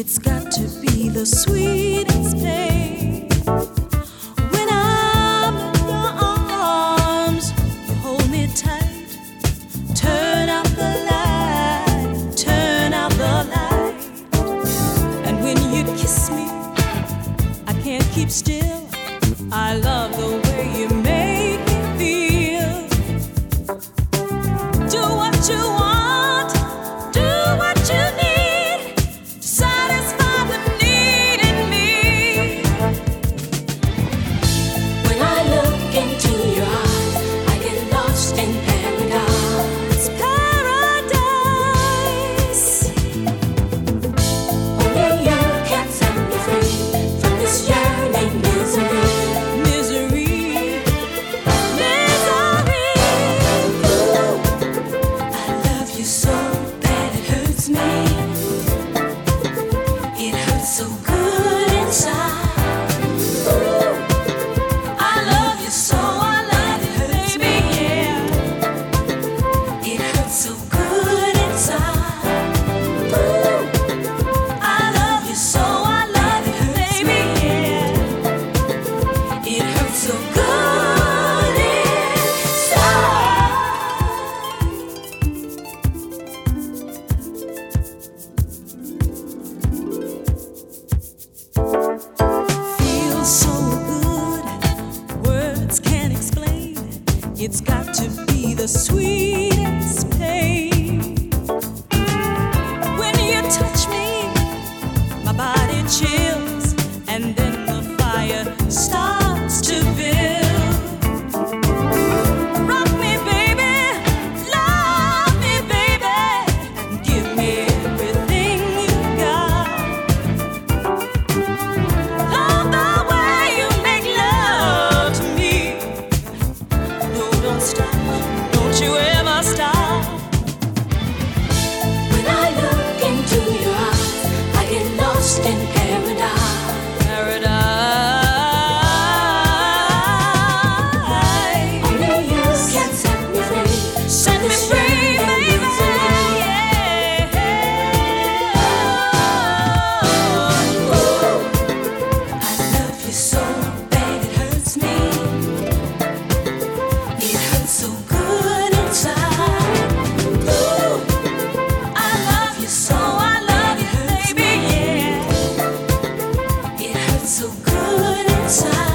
It's got to be the sweetest day. When I'm in your arms, you hold me tight. Turn out the light, turn out the light. And when you kiss me, I can't keep still. I love so good inside. time.